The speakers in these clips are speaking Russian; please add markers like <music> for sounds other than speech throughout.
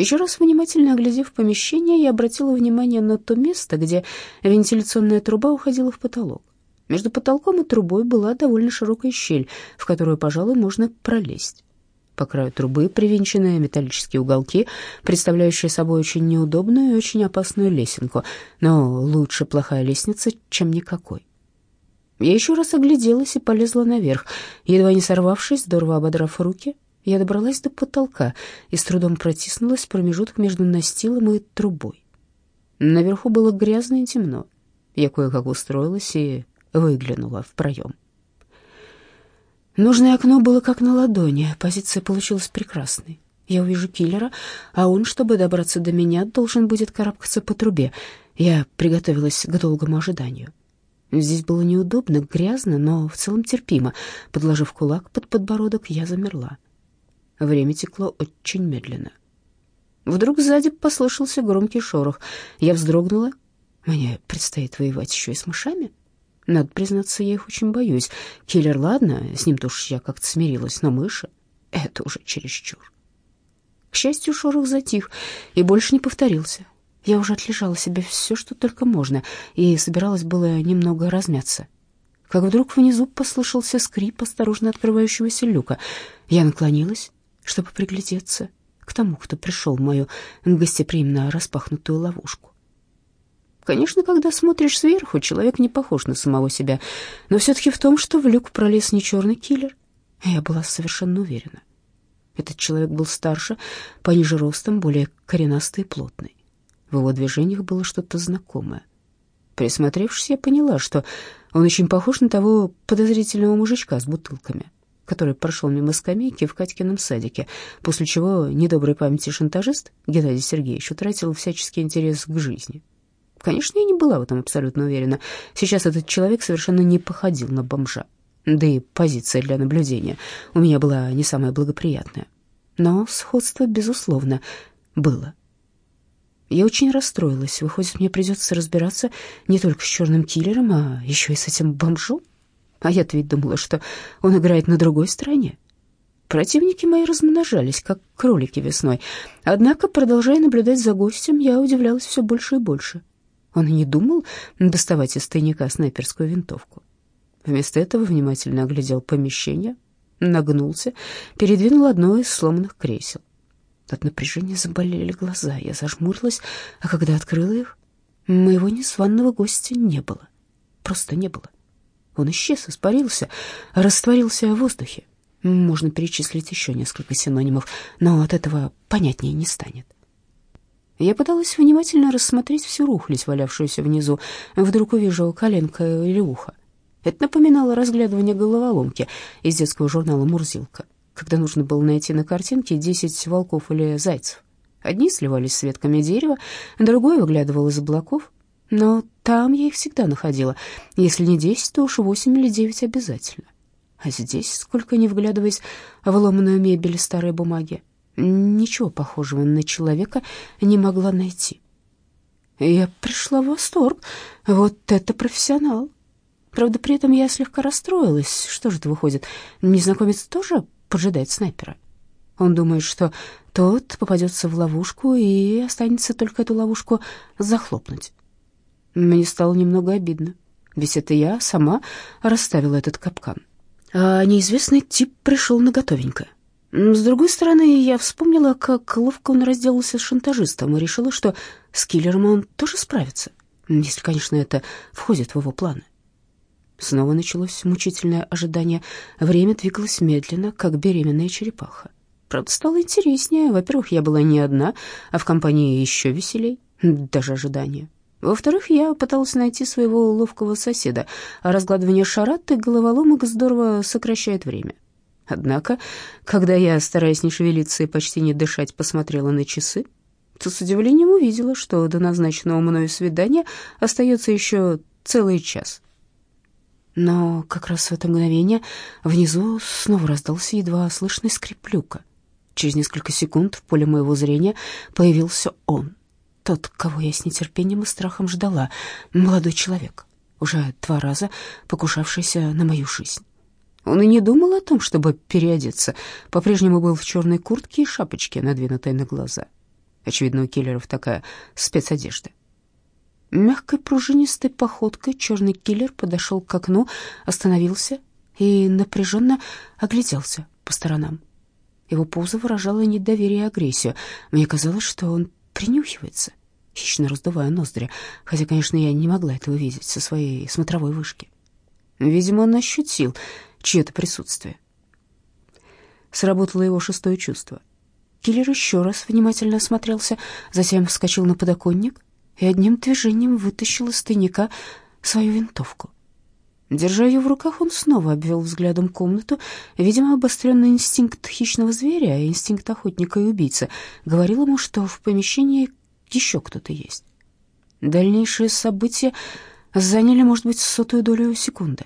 Еще раз внимательно оглядев помещение, я обратила внимание на то место, где вентиляционная труба уходила в потолок. Между потолком и трубой была довольно широкая щель, в которую, пожалуй, можно пролезть. По краю трубы привинчены металлические уголки, представляющие собой очень неудобную и очень опасную лесенку, но лучше плохая лестница, чем никакой. Я еще раз огляделась и полезла наверх. Едва не сорвавшись, здорово ободрав руки, я добралась до потолка и с трудом протиснулась в промежуток между настилом и трубой. Наверху было грязно и темно. Я кое-как устроилась и выглянула в проем. Нужное окно было как на ладони, позиция получилась прекрасной. Я увижу киллера, а он, чтобы добраться до меня, должен будет карабкаться по трубе. Я приготовилась к долгому ожиданию. Здесь было неудобно, грязно, но в целом терпимо. Подложив кулак под подбородок, я замерла. Время текло очень медленно. Вдруг сзади послышался громкий шорох. Я вздрогнула. Мне предстоит воевать еще и с мышами. Надо признаться, я их очень боюсь. Киллер, ладно, с ним тоже я как-то смирилась, но мыши — это уже чересчур. К счастью, шорох затих и больше не повторился. Я уже отлежала себе все, что только можно, и собиралась было немного размяться. Как вдруг внизу послышался скрип осторожно открывающегося люка. Я наклонилась, чтобы приглядеться к тому, кто пришел в мою гостеприимно распахнутую ловушку. Конечно, когда смотришь сверху, человек не похож на самого себя, но все-таки в том, что в люк пролез не черный киллер, я была совершенно уверена. Этот человек был старше, пониже ростом, более коренастый и плотный. В его движениях было что-то знакомое. Присмотревшись, я поняла, что он очень похож на того подозрительного мужичка с бутылками, который прошел мимо скамейки в Катькином садике, после чего недоброй памяти шантажист Геннадий Сергеевич утратил всяческий интерес к жизни. Конечно, я не была в этом абсолютно уверена. Сейчас этот человек совершенно не походил на бомжа. Да и позиция для наблюдения у меня была не самая благоприятная. Но сходство, безусловно, было. Я очень расстроилась. Выходит, мне придется разбираться не только с черным киллером, а еще и с этим бомжом. А я-то ведь думала, что он играет на другой стороне. Противники мои размножались, как кролики весной. Однако, продолжая наблюдать за гостем, я удивлялась все больше и больше. Он и не думал доставать из тайника снайперскую винтовку. Вместо этого внимательно оглядел помещение, нагнулся, передвинул одно из сломанных кресел. От напряжения заболели глаза. Я зажмурилась, а когда открыла их, моего незваного гостя не было. Просто не было. Он исчез, испарился, растворился в воздухе. Можно перечислить еще несколько синонимов, но от этого понятнее не станет. Я пыталась внимательно рассмотреть всю рухлядь, валявшуюся внизу. Вдруг увижу коленка или ухо. Это напоминало разглядывание головоломки из детского журнала «Мурзилка» когда нужно было найти на картинке десять волков или зайцев. Одни сливались с ветками дерева, другой выглядывал из облаков, но там я их всегда находила. Если не десять, то уж восемь или девять обязательно. А здесь, сколько ни вглядываясь в ломаную мебель и старые бумаги, ничего похожего на человека не могла найти. Я пришла в восторг. Вот это профессионал. Правда, при этом я слегка расстроилась. Что же это выходит? Незнакомец тоже поджидает снайпера. Он думает, что тот попадется в ловушку и останется только эту ловушку захлопнуть. Мне стало немного обидно, ведь это я сама расставила этот капкан. А неизвестный тип пришел на готовенькое. С другой стороны, я вспомнила, как ловко он разделался с шантажистом и решила, что с киллером он тоже справится, если, конечно, это входит в его планы. Снова началось мучительное ожидание. Время двигалось медленно, как беременная черепаха. Правда, стало интереснее. Во-первых, я была не одна, а в компании еще веселей, даже ожидание. Во-вторых, я пыталась найти своего ловкого соседа, а разгладывание шарат и головоломок здорово сокращает время. Однако, когда я, стараясь не шевелиться и почти не дышать, посмотрела на часы, то с удивлением увидела, что до назначенного мною свидания остается еще целый час. Но как раз в это мгновение внизу снова раздался едва слышный скрип люка. Через несколько секунд в поле моего зрения появился он, тот, кого я с нетерпением и страхом ждала, молодой человек, уже два раза покушавшийся на мою жизнь. Он и не думал о том, чтобы переодеться, по-прежнему был в черной куртке и шапочке, надвинутой на глаза. Очевидно, у киллеров такая спецодежда. Мягкой пружинистой походкой черный киллер подошел к окну, остановился и напряженно огляделся по сторонам. Его поза выражала недоверие и агрессию. Мне казалось, что он принюхивается, хищно раздувая ноздри, хотя, конечно, я не могла этого видеть со своей смотровой вышки. Видимо, он ощутил чье-то присутствие. Сработало его шестое чувство. Киллер еще раз внимательно осмотрелся, затем вскочил на подоконник и одним движением вытащил из тайника свою винтовку. Держа ее в руках, он снова обвел взглядом комнату. Видимо, обостренный инстинкт хищного зверя, инстинкт охотника и убийцы, говорил ему, что в помещении еще кто-то есть. Дальнейшие события заняли, может быть, сотую долю секунды,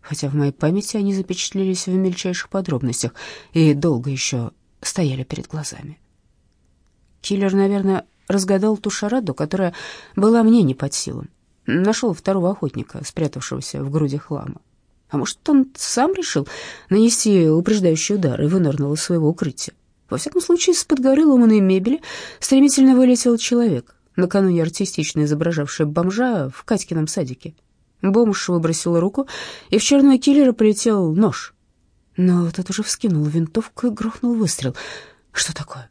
хотя в моей памяти они запечатлелись в мельчайших подробностях и долго еще стояли перед глазами. Киллер, наверное, разгадал ту шараду, которая была мне не под силам. Нашел второго охотника, спрятавшегося в груди хлама. А может, он сам решил нанести упреждающий удар и вынырнул из своего укрытия. Во всяком случае, из-под горы ломаной мебели стремительно вылетел человек, накануне артистично изображавший бомжа в Катькином садике. Бомж выбросил руку, и в черного киллера полетел нож. Но тот уже вскинул винтовку и грохнул выстрел. Что такое?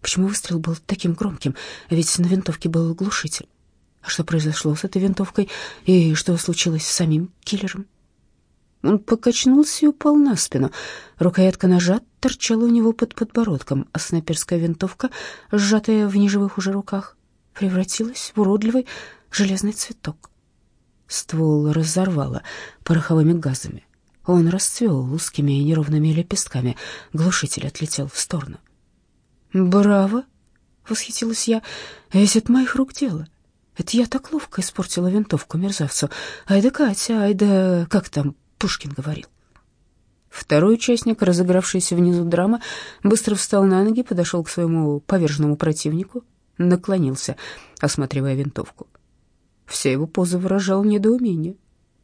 Почему выстрел был таким громким? Ведь на винтовке был глушитель. А что произошло с этой винтовкой? И что случилось с самим киллером? Он покачнулся и упал на спину. Рукоятка ножа торчала у него под подбородком, а снайперская винтовка, сжатая в неживых уже руках, превратилась в уродливый железный цветок. Ствол разорвало пороховыми газами. Он расцвел узкими и неровными лепестками. Глушитель отлетел в сторону. «Браво!» — восхитилась я. «Ведь это моих рук дело. Это я так ловко испортила винтовку мерзавцу. Ай да Катя, ай да... Как там Пушкин говорил?» Второй участник, разыгравшийся внизу драмы, быстро встал на ноги, подошел к своему поверженному противнику, наклонился, осматривая винтовку. Вся его поза выражала недоумение.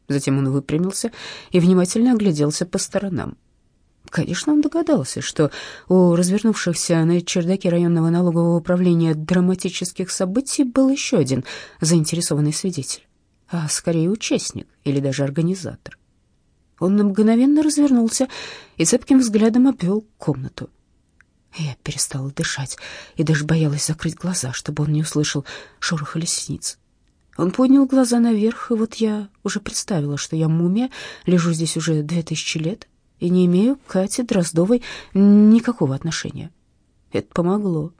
Затем он выпрямился и внимательно огляделся по сторонам. Конечно, он догадался, что у развернувшихся на чердаке районного налогового управления драматических событий был еще один заинтересованный свидетель, а скорее участник или даже организатор. Он мгновенно развернулся и цепким взглядом обвел комнату. Я перестала дышать и даже боялась закрыть глаза, чтобы он не услышал шороха лестниц. Он поднял глаза наверх, и вот я уже представила, что я мумия, лежу здесь уже две тысячи лет, и не имею к Кате Дроздовой никакого отношения. Это помогло.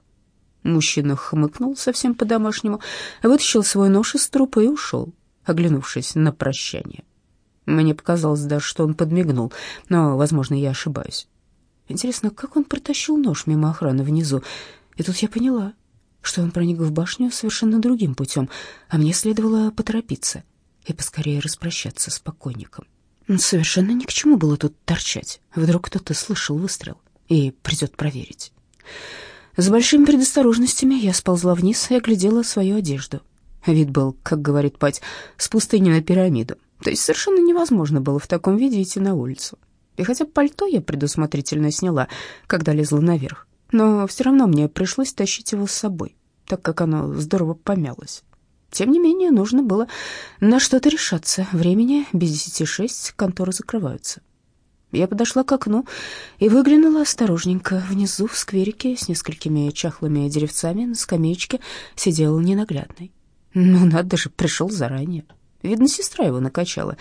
Мужчина хмыкнул совсем по-домашнему, вытащил свой нож из трупа и ушел, оглянувшись на прощание. Мне показалось даже, что он подмигнул, но, возможно, я ошибаюсь. Интересно, как он протащил нож мимо охраны внизу? И тут я поняла, что он проник в башню совершенно другим путем, а мне следовало поторопиться и поскорее распрощаться с покойником. Совершенно ни к чему было тут торчать. Вдруг кто-то слышал выстрел и придет проверить. С большими предосторожностями я сползла вниз и оглядела свою одежду. Вид был, как говорит пать, с пустыни на пирамиду. То есть совершенно невозможно было в таком виде идти на улицу. И хотя пальто я предусмотрительно сняла, когда лезла наверх, но все равно мне пришлось тащить его с собой, так как оно здорово помялось. Тем не менее, нужно было на что-то решаться. Времени без десяти шесть, конторы закрываются. Я подошла к окну и выглянула осторожненько. Внизу, в скверике, с несколькими чахлыми деревцами, на скамеечке сидел ненаглядный. Ну, надо же, пришел заранее. Видно, сестра его накачала.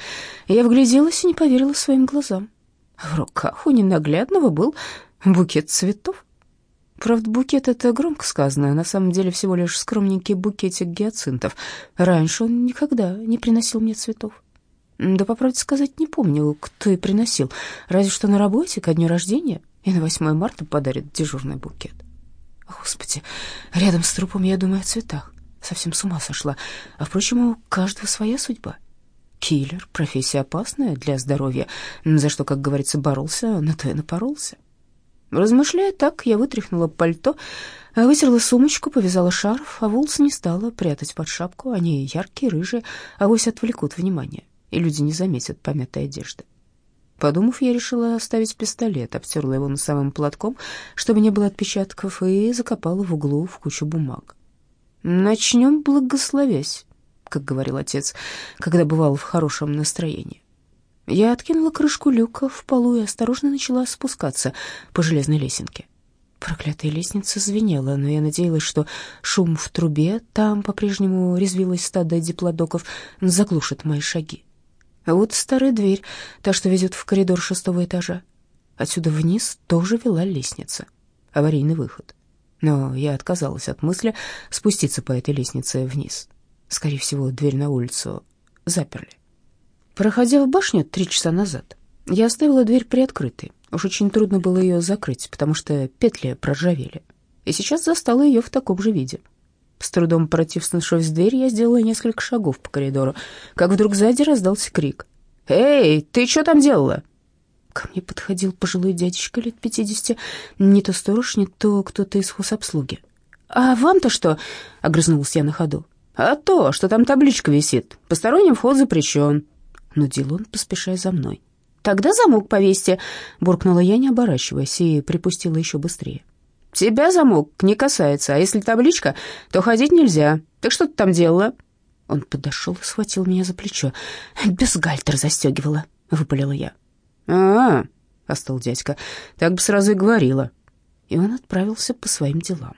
Я вгляделась и не поверила своим глазам. В руках у ненаглядного был букет цветов. Правда, букет — это громко сказано, на самом деле всего лишь скромненький букетик гиацинтов. Раньше он никогда не приносил мне цветов. Да, по правде сказать, не помню, кто и приносил. Разве что на работе, ко дню рождения, и на 8 марта подарит дежурный букет. Господи, рядом с трупом я думаю о цветах. Совсем с ума сошла. А, впрочем, у каждого своя судьба. Киллер — профессия опасная для здоровья, за что, как говорится, боролся, на то и напоролся. Размышляя так, я вытряхнула пальто, вытерла сумочку, повязала шарф, а волосы не стала прятать под шапку. Они яркие, рыжие, авось отвлекут внимание, и люди не заметят помятой одежды. Подумав, я решила оставить пистолет, обтерла его носовым платком, чтобы не было отпечатков, и закопала в углу в кучу бумаг. «Начнем благословясь», как говорил отец, когда бывал в хорошем настроении. Я откинула крышку люка в полу и осторожно начала спускаться по железной лесенке. Проклятая лестница звенела, но я надеялась, что шум в трубе, там по-прежнему резвилось стадо диплодоков, заглушит мои шаги. А вот старая дверь, та, что ведет в коридор шестого этажа. Отсюда вниз тоже вела лестница. Аварийный выход. Но я отказалась от мысли спуститься по этой лестнице вниз. Скорее всего, дверь на улицу заперли. Проходя в башню три часа назад, я оставила дверь приоткрытой. Уж очень трудно было ее закрыть, потому что петли проржавели. И сейчас застала ее в таком же виде — с трудом протиснувшись в дверь, я сделала несколько шагов по коридору, как вдруг сзади раздался крик. «Эй, ты что там делала?» Ко мне подходил пожилой дядечка лет пятидесяти, не то сторож, не то кто-то из хозобслуги. «А вам-то что?» — огрызнулась я на ходу. «А то, что там табличка висит. Посторонним вход запрещен». Нудил он, поспешая за мной. «Тогда замок повесьте», — буркнула я, не оборачиваясь, и припустила еще быстрее. Тебя замок не касается, а если табличка, то ходить нельзя. Так что ты там делала?» Он подошел и схватил меня за плечо. «Бюстгальтер застегивала», — выпалила я. «А-а-а», — остыл дядька, — «так бы сразу и говорила». И он отправился по своим делам.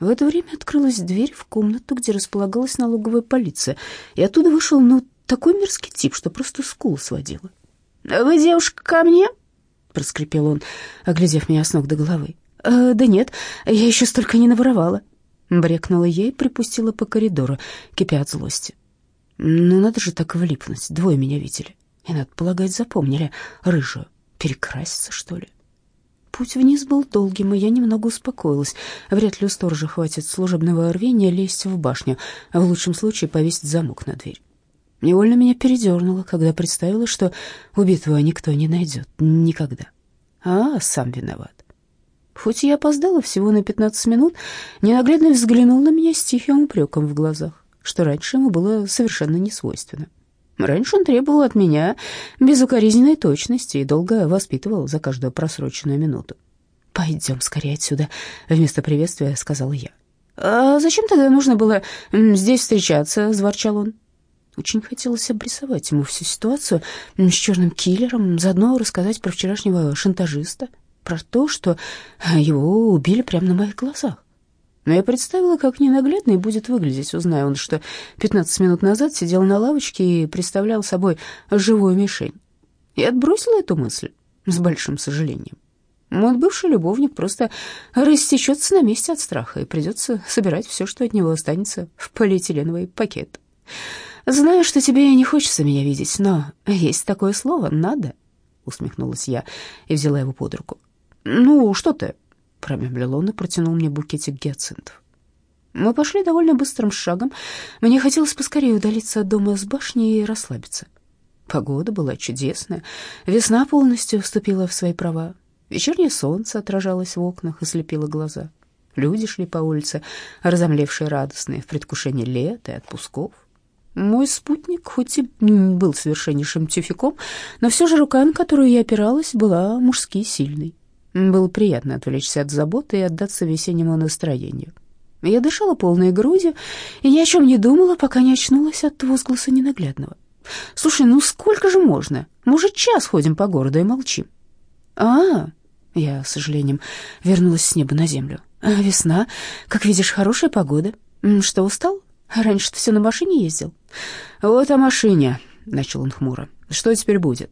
В это время открылась дверь в комнату, где располагалась налоговая полиция, и оттуда вышел, ну, такой мерзкий тип, что просто скул сводила. «Вы, девушка, ко мне?» — проскрипел он, оглядев меня с ног до головы. «Э, «Да нет, я еще столько не наворовала», — брекнула я и припустила по коридору, кипя от злости. «Ну, надо же так влипнуть, двое меня видели. И, надо полагать, запомнили рыжую. Перекраситься, что ли?» Путь вниз был долгим, и я немного успокоилась. Вряд ли у сторожа хватит служебного рвения лезть в башню, а в лучшем случае повесить замок на дверь. Невольно меня передернуло, когда представила, что убитого никто не найдет. Никогда. А, сам виноват. Хоть я опоздала всего на 15 минут, ненаглядно взглянул на меня с тихим упреком в глазах, что раньше ему было совершенно не свойственно. Раньше он требовал от меня безукоризненной точности и долго воспитывал за каждую просроченную минуту. «Пойдем скорее отсюда», — вместо приветствия сказала я. «А зачем тогда нужно было здесь встречаться?» — заворчал он. Очень хотелось обрисовать ему всю ситуацию с черным киллером, заодно рассказать про вчерашнего шантажиста — про то, что его убили прямо на моих глазах. Но я представила, как ненаглядный будет выглядеть, узная он, что 15 минут назад сидел на лавочке и представлял собой живую мишень. И отбросила эту мысль с большим сожалением. Мой бывший любовник просто растечется на месте от страха, и придется собирать все, что от него останется, в полиэтиленовый пакет. Знаю, что тебе не хочется меня видеть, но есть такое слово «надо», — усмехнулась я и взяла его под руку. «Ну, что ты?» — промямлил он и протянул мне букетик гиацинтов. Мы пошли довольно быстрым шагом. Мне хотелось поскорее удалиться от дома с башни и расслабиться. Погода была чудесная. Весна полностью вступила в свои права. Вечернее солнце отражалось в окнах и слепило глаза. Люди шли по улице, разомлевшие радостные, в предвкушении лета и отпусков. Мой спутник, хоть и был совершеннейшим тюфяком, но все же рука, на которую я опиралась, была мужски сильной. Было приятно отвлечься от заботы и отдаться весеннему настроению. Я дышала полной грудью и ни о чем не думала, пока не очнулась от возгласа ненаглядного. «Слушай, ну сколько же можно? Мы уже час ходим по городу и молчим». «А, я, с сожалением, вернулась с неба на землю. А, «Весна. Как видишь, хорошая погода. Что, устал? Раньше ты все на машине ездил?» «Вот о машине», — начал он хмуро. «Что теперь будет?»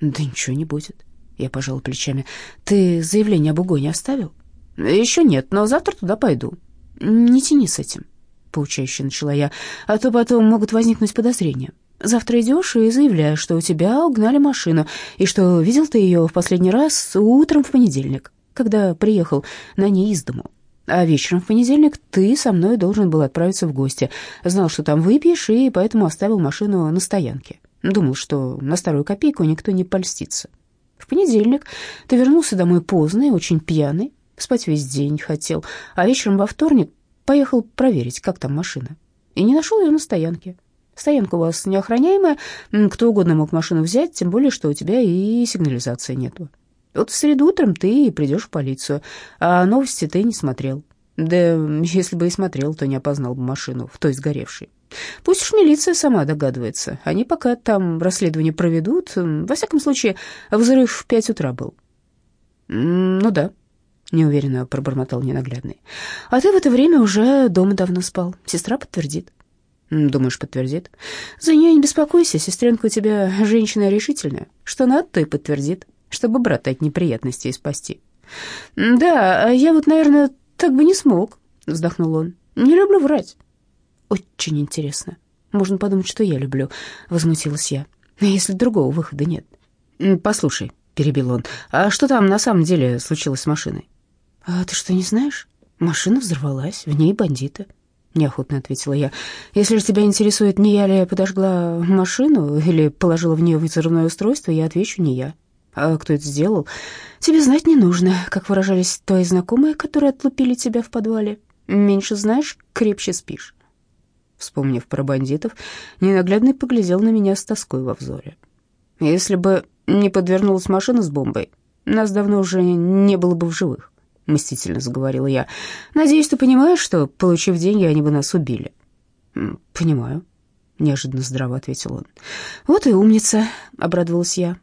«Да ничего не будет. Я пожал плечами. «Ты заявление об угоне оставил?» «Еще нет, но завтра туда пойду». «Не тяни с этим», — поучающе начала я, «а то потом могут возникнуть подозрения. Завтра идешь и заявляешь, что у тебя угнали машину, и что видел ты ее в последний раз утром в понедельник, когда приехал на ней из дому. А вечером в понедельник ты со мной должен был отправиться в гости. Знал, что там выпьешь, и поэтому оставил машину на стоянке. Думал, что на старую копейку никто не польстится. В понедельник ты вернулся домой поздно и очень пьяный, спать весь день хотел, а вечером во вторник поехал проверить, как там машина, и не нашел ее на стоянке. Стоянка у вас неохраняемая, кто угодно мог машину взять, тем более, что у тебя и сигнализации нету. Вот в среду утром ты придешь в полицию, а новости ты не смотрел. Да если бы и смотрел, то не опознал бы машину в той сгоревшей. Пусть уж милиция сама догадывается. Они пока там расследование проведут. Во всяком случае, взрыв в пять утра был. Ну да, неуверенно пробормотал ненаглядный. А ты в это время уже дома давно спал. Сестра подтвердит. Думаешь, подтвердит? За нее не беспокойся, сестренка у тебя женщина решительная. Что надо, то и подтвердит, чтобы брата от неприятностей спасти. Да, я вот, наверное, так бы не смог, вздохнул он. Не люблю врать. Очень интересно. Можно подумать, что я люблю, возмутилась я. Если другого выхода нет? Послушай, перебил он. А что там на самом деле случилось с машиной? А ты что, не знаешь? Машина взорвалась, в ней бандиты. Неохотно ответила я. Если же тебя интересует, не я ли подожгла машину или положила в нее взрывное устройство, я отвечу, не я. А кто это сделал? Тебе знать не нужно, как выражались твои знакомые, которые отлупили тебя в подвале. Меньше знаешь, крепче спишь. Вспомнив про бандитов, ненаглядный поглядел на меня с тоской во взоре. Если бы не подвернулась машина с бомбой, нас давно уже не было бы в живых. — мстительно заговорила я. «Надеюсь, ты понимаешь, что, получив деньги, они бы нас убили?» «Понимаю», — неожиданно здраво ответил он. «Вот и умница», — обрадовалась я.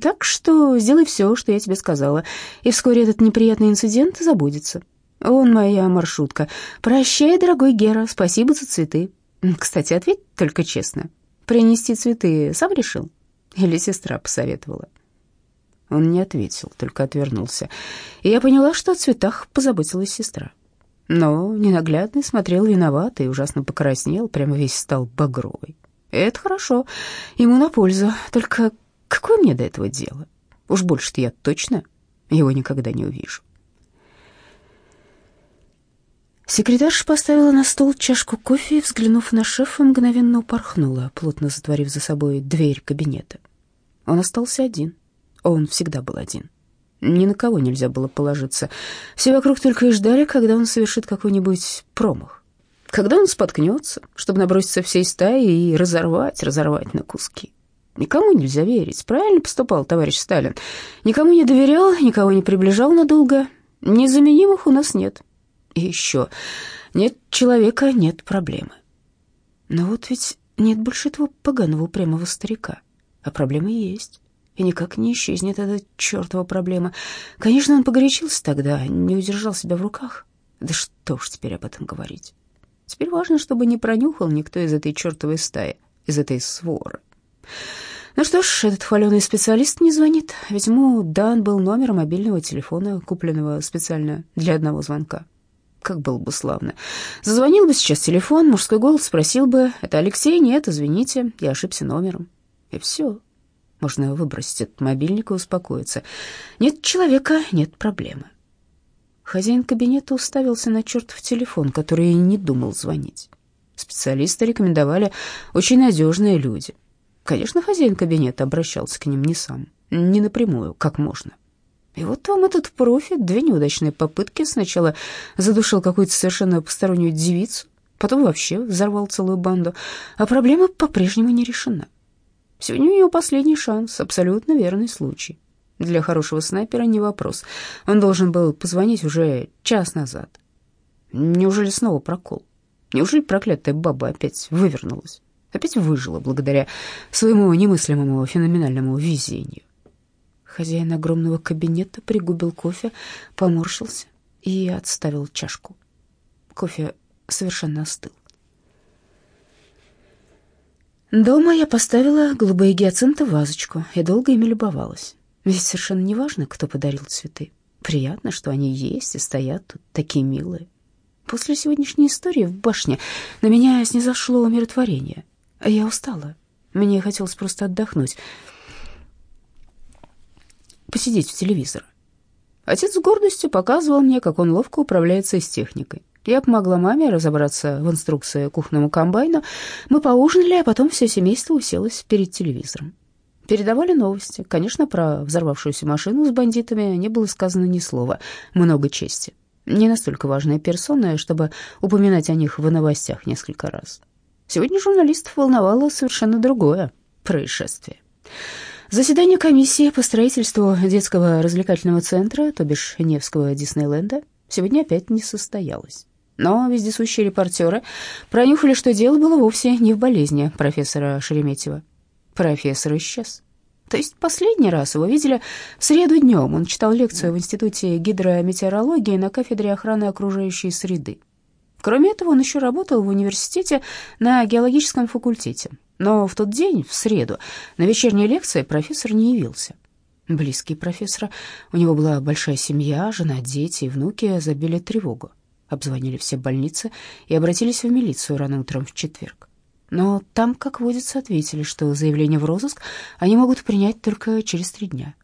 «Так что сделай все, что я тебе сказала, и вскоре этот неприятный инцидент забудется. Вон моя маршрутка. Прощай, дорогой Гера, спасибо за цветы. Кстати, ответь только честно. Принести цветы сам решил? Или сестра посоветовала?» Он не ответил, только отвернулся. И я поняла, что о цветах позаботилась сестра. Но ненаглядный смотрел виновато и ужасно покраснел, прямо весь стал багровый. Это хорошо, ему на пользу. Только какое мне до этого дело? Уж больше-то я точно его никогда не увижу. Секретарша поставила на стол чашку кофе и, взглянув на шефа, мгновенно упорхнула, плотно затворив за собой дверь кабинета. Он остался один. Он всегда был один. Ни на кого нельзя было положиться. Все вокруг только и ждали, когда он совершит какой-нибудь промах. Когда он споткнется, чтобы наброситься всей стаи и разорвать, разорвать на куски. Никому нельзя верить. Правильно поступал товарищ Сталин. Никому не доверял, никого не приближал надолго. Незаменимых у нас нет. И еще. Нет человека, нет проблемы. Но вот ведь нет больше этого поганого упрямого старика. А проблемы есть и никак не исчезнет эта чертова проблема. Конечно, он погорячился тогда, не удержал себя в руках. Да что уж теперь об этом говорить. Теперь важно, чтобы не пронюхал никто из этой чертовой стаи, из этой своры. Ну что ж, этот хваленый специалист не звонит, ведь ему дан был номер мобильного телефона, купленного специально для одного звонка. Как было бы славно. Зазвонил бы сейчас телефон, мужской голос спросил бы, «Это Алексей?» «Нет, извините, я ошибся номером». И все. Можно выбросить этот мобильник и успокоиться. Нет человека, нет проблемы. Хозяин кабинета уставился на чертов телефон, который и не думал звонить. Специалисты рекомендовали очень надежные люди. Конечно, хозяин кабинета обращался к ним не сам, не напрямую, как можно. И вот вам этот профи, две неудачные попытки. Сначала задушил какую-то совершенно постороннюю девицу, потом вообще взорвал целую банду, а проблема по-прежнему не решена. Сегодня у него последний шанс, абсолютно верный случай. Для хорошего снайпера не вопрос. Он должен был позвонить уже час назад. Неужели снова прокол? Неужели проклятая баба опять вывернулась? Опять выжила благодаря своему немыслимому феноменальному везению? Хозяин огромного кабинета пригубил кофе, поморщился и отставил чашку. Кофе совершенно остыл. Дома я поставила голубые гиацинты в вазочку и долго ими любовалась. Ведь совершенно не важно, кто подарил цветы. Приятно, что они есть и стоят тут, такие милые. После сегодняшней истории в башне на меня снизошло умиротворение. Я устала. Мне хотелось просто отдохнуть, посидеть в телевизор. Отец с гордостью показывал мне, как он ловко управляется с техникой. Я помогла маме разобраться в инструкции кухонному комбайну. Мы поужинали, а потом все семейство уселось перед телевизором. Передавали новости. Конечно, про взорвавшуюся машину с бандитами не было сказано ни слова. Много чести. Не настолько важные персоны, чтобы упоминать о них в новостях несколько раз. Сегодня журналистов волновало совершенно другое происшествие. Заседание комиссии по строительству детского развлекательного центра, то бишь Невского Диснейленда, сегодня опять не состоялось. Но вездесущие репортеры пронюхали, что дело было вовсе не в болезни профессора Шереметьева. Профессор исчез. То есть последний раз его видели в среду днем. Он читал лекцию в Институте гидрометеорологии на кафедре охраны окружающей среды. Кроме этого, он еще работал в университете на геологическом факультете. Но в тот день, в среду, на вечерней лекции профессор не явился. Близкие профессора, у него была большая семья, жена, дети и внуки забили тревогу. Обзвонили все больницы и обратились в милицию рано утром в четверг. Но там, как водится, ответили, что заявление в розыск они могут принять только через три дня.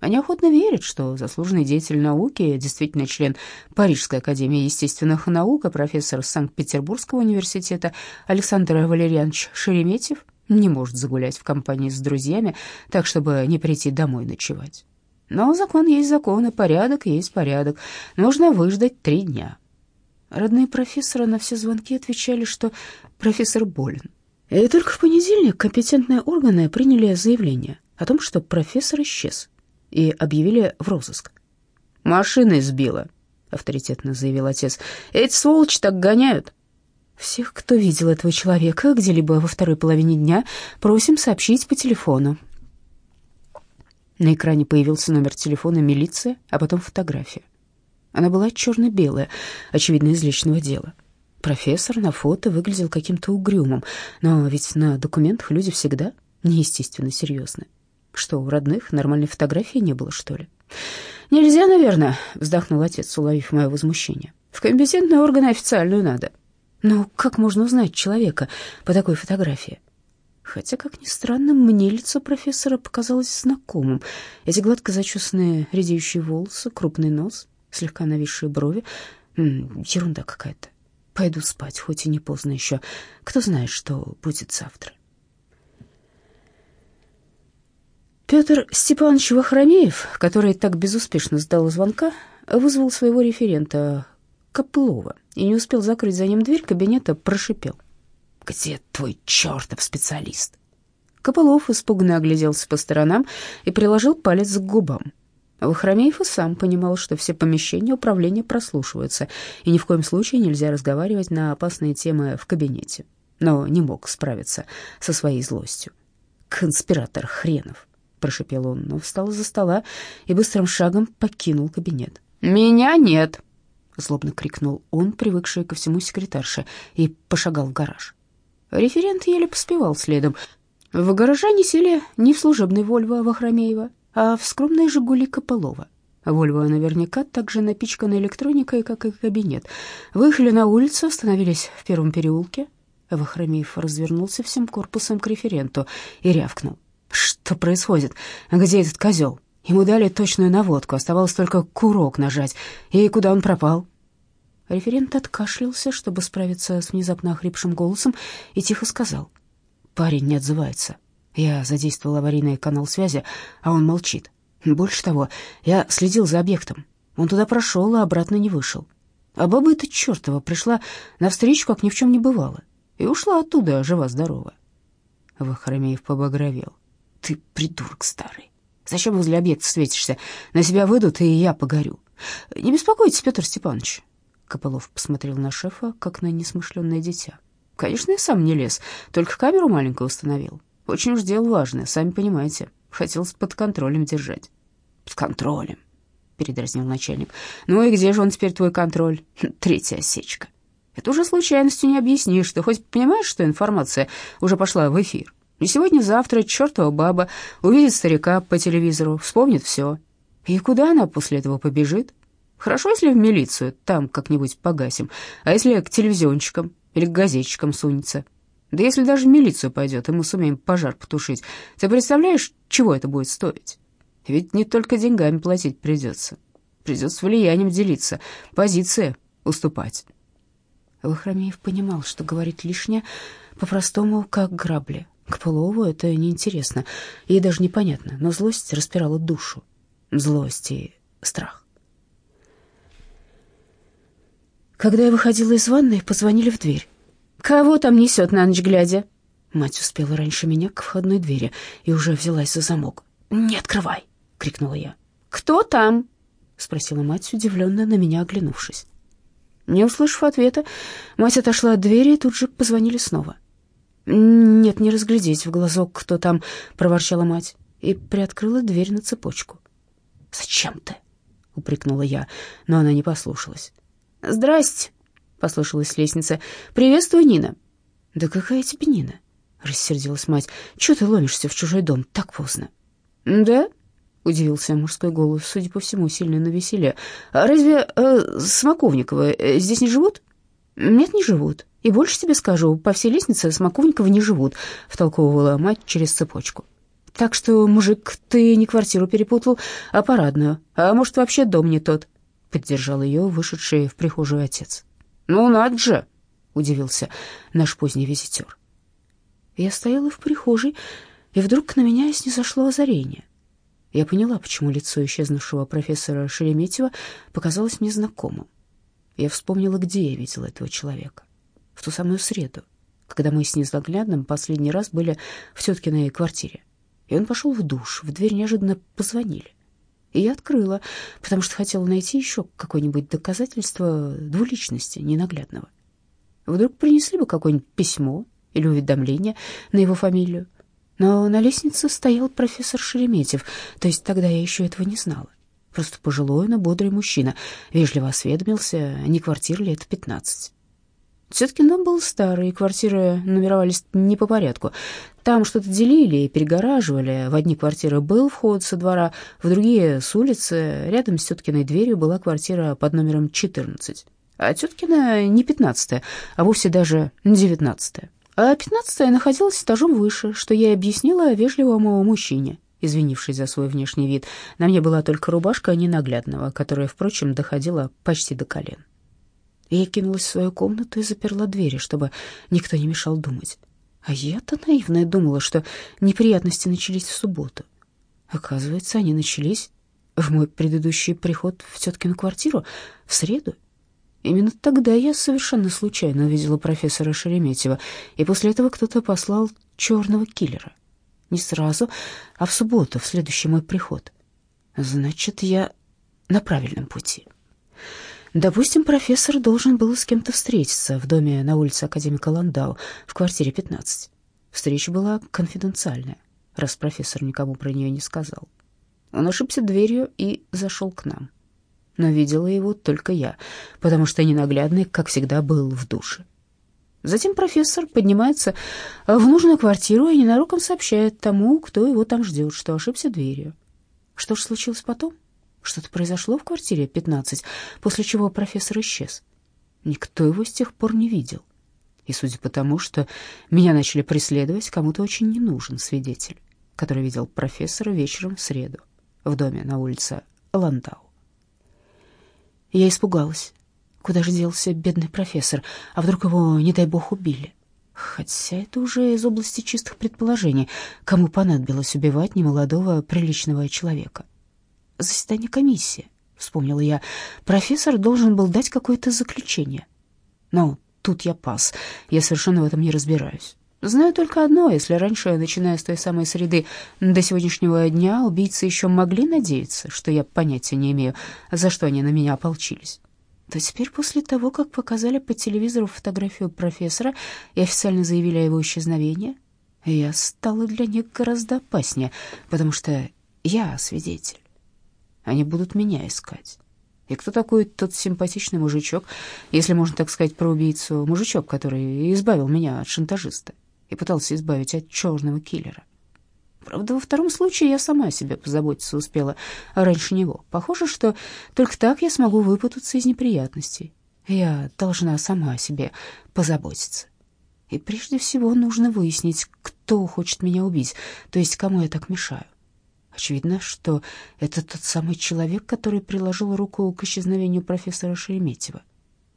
Они охотно верят, что заслуженный деятель науки, действительно член Парижской академии естественных наук, а профессор Санкт-Петербургского университета Александр Валерьянович Шереметьев не может загулять в компании с друзьями, так, чтобы не прийти домой ночевать. Но закон есть закон, и порядок есть порядок. Нужно выждать три дня. Родные профессора на все звонки отвечали, что профессор болен. И только в понедельник компетентные органы приняли заявление о том, что профессор исчез и объявили в розыск. «Машина избила», — авторитетно заявил отец. «Эти сволочи так гоняют». «Всех, кто видел этого человека где-либо во второй половине дня, просим сообщить по телефону». На экране появился номер телефона милиции, а потом фотография. Она была черно-белая, очевидно, из личного дела. Профессор на фото выглядел каким-то угрюмым, но ведь на документах люди всегда неестественно серьезны. Что, у родных нормальной фотографии не было, что ли? «Нельзя, наверное», — вздохнул отец, уловив мое возмущение. «В компетентные органы официальную надо». «Но как можно узнать человека по такой фотографии?» Хотя, как ни странно, мне лицо профессора показалось знакомым. Эти гладко зачесанные редеющие волосы, крупный нос, слегка нависшие брови. М -м, ерунда какая-то. Пойду спать, хоть и не поздно еще. Кто знает, что будет завтра. Петр Степанович Вахромеев, который так безуспешно сдал звонка, вызвал своего референта Копылова и не успел закрыть за ним дверь кабинета, прошипел. «Где твой чертов специалист?» Копылов испуганно огляделся по сторонам и приложил палец к губам. Вахромеев и сам понимал, что все помещения управления прослушиваются, и ни в коем случае нельзя разговаривать на опасные темы в кабинете, но не мог справиться со своей злостью. «Конспиратор хренов!» — прошепел он, но встал из-за стола и быстрым шагом покинул кабинет. «Меня нет!» — злобно крикнул он, привыкший ко всему секретарше, и пошагал в гараж. Референт еле поспевал следом. В гараже они сели не в служебный «Вольво» Вахромеева, а в скромной «Жигули» Копылова. Вольво наверняка так же напичкана электроникой, как и кабинет. Выехали на улицу, остановились в первом переулке. Вахромеев развернулся всем корпусом к референту и рявкнул. Что происходит? Где этот козел? Ему дали точную наводку, оставалось только курок нажать. И куда он пропал? Референт откашлялся, чтобы справиться с внезапно охрипшим голосом, и тихо сказал. Парень не отзывается. Я задействовал аварийный канал связи, а он молчит. Больше того, я следил за объектом. Он туда прошел, а обратно не вышел. А баба эта чертова пришла навстречу, как ни в чем не бывало, и ушла оттуда жива-здорова. Вахромеев побагровел. Ты придурок старый. Зачем возле объекта светишься? На себя выйдут, и я погорю. Не беспокойтесь, Петр Степанович. Копылов посмотрел на шефа, как на несмышленное дитя. Конечно, я сам не лез, только камеру маленькую установил. Очень уж дело важное, сами понимаете. Хотелось под контролем держать. Под контролем, передразнил начальник. Ну и где же он теперь твой контроль? <laughs> Третья осечка. Это уже случайностью не объяснишь. Ты хоть понимаешь, что информация уже пошла в эфир? И сегодня-завтра чертова баба увидит старика по телевизору, вспомнит все. И куда она после этого побежит? Хорошо, если в милицию, там как-нибудь погасим. А если к телевизионщикам или к газетчикам сунется? Да если даже в милицию пойдет, и мы сумеем пожар потушить, ты представляешь, чего это будет стоить? Ведь не только деньгами платить придется. Придется влиянием делиться, позиции уступать. Вахромеев понимал, что говорит лишнее, по-простому, как грабли. К Пылову это неинтересно и даже непонятно, но злость распирала душу. Злость и страх. Когда я выходила из ванной, позвонили в дверь. «Кого там несет на ночь глядя?» Мать успела раньше меня к входной двери и уже взялась за замок. «Не открывай!» — крикнула я. «Кто там?» — спросила мать, удивленно на меня оглянувшись. Не услышав ответа, мать отошла от двери и тут же позвонили снова. «Нет, не разглядеть в глазок, кто там», — проворчала мать и приоткрыла дверь на цепочку. «Зачем ты?» — упрекнула я, но она не послушалась. «Здрасте», — послышалась с лестницы. «Приветствую, Нина». «Да какая тебе Нина?» — рассердилась мать. «Чего ты ломишься в чужой дом так поздно?» «Да?» — удивился мужской голос, судя по всему, сильно навеселе. «А разве э, Смоковниковы э, здесь не живут?» «Нет, не живут. И больше тебе скажу, по всей лестнице Смоковниковы не живут», — втолковывала мать через цепочку. «Так что, мужик, ты не квартиру перепутал, а парадную. А может, вообще дом не тот?» — поддержал ее вышедший в прихожую отец. «Ну, надо же!» — удивился наш поздний визитер. Я стояла в прихожей, и вдруг на меня снизошло озарение. Я поняла, почему лицо исчезнувшего профессора Шереметьева показалось мне знакомым. Я вспомнила, где я видела этого человека. В ту самую среду, когда мы с незаглядным последний раз были в теткиной квартире. И он пошел в душ, в дверь неожиданно позвонили. И я открыла, потому что хотела найти еще какое-нибудь доказательство двуличности ненаглядного. Вдруг принесли бы какое-нибудь письмо или уведомление на его фамилию. Но на лестнице стоял профессор Шереметьев, то есть тогда я еще этого не знала. Просто пожилой, но бодрый мужчина. Вежливо осведомился, не квартира это пятнадцать. Все-таки дом был старый, квартиры нумеровались не по порядку. Там что-то делили и перегораживали. В одни квартиры был вход со двора, в другие — с улицы. Рядом с теткиной дверью была квартира под номером 14. А теткина не 15 а вовсе даже 19 А 15 находилась этажом выше, что я объяснила вежливому мужчине, извинившись за свой внешний вид. На мне была только рубашка ненаглядного, которая, впрочем, доходила почти до колен. Я кинулась в свою комнату и заперла двери, чтобы никто не мешал думать. А я-то наивная думала, что неприятности начались в субботу. Оказывается, они начались в мой предыдущий приход в теткину квартиру в среду. Именно тогда я совершенно случайно увидела профессора Шереметьева, и после этого кто-то послал черного киллера. Не сразу, а в субботу, в следующий мой приход. Значит, я на правильном пути. Допустим, профессор должен был с кем-то встретиться в доме на улице Академика Ландау в квартире 15. Встреча была конфиденциальная, раз профессор никому про нее не сказал. Он ошибся дверью и зашел к нам. Но видела его только я, потому что ненаглядный, как всегда, был в душе. Затем профессор поднимается в нужную квартиру и ненароком сообщает тому, кто его там ждет, что ошибся дверью. Что же случилось потом? Что-то произошло в квартире 15, после чего профессор исчез. Никто его с тех пор не видел. И судя по тому, что меня начали преследовать, кому-то очень не нужен свидетель, который видел профессора вечером в среду в доме на улице Ландау. Я испугалась. Куда же делся бедный профессор? А вдруг его, не дай бог, убили? Хотя это уже из области чистых предположений. Кому понадобилось убивать немолодого приличного человека? Заседание комиссии, вспомнила я. Профессор должен был дать какое-то заключение. Но тут я пас. Я совершенно в этом не разбираюсь. Знаю только одно, если раньше, начиная с той самой среды до сегодняшнего дня, убийцы еще могли надеяться, что я понятия не имею, за что они на меня ополчились, то теперь после того, как показали по телевизору фотографию профессора и официально заявили о его исчезновении, я стала для них гораздо опаснее, потому что я свидетель. Они будут меня искать. И кто такой тот симпатичный мужичок, если можно так сказать про убийцу, мужичок, который избавил меня от шантажиста и пытался избавить от черного киллера? Правда, во втором случае я сама о себе позаботиться успела раньше него. Похоже, что только так я смогу выпутаться из неприятностей. Я должна сама о себе позаботиться. И прежде всего нужно выяснить, кто хочет меня убить, то есть кому я так мешаю. Очевидно, что это тот самый человек, который приложил руку к исчезновению профессора Шереметьева.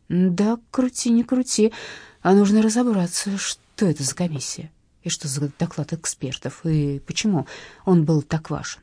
Да, крути, не крути, а нужно разобраться, что это за комиссия, и что за доклад экспертов, и почему он был так важен.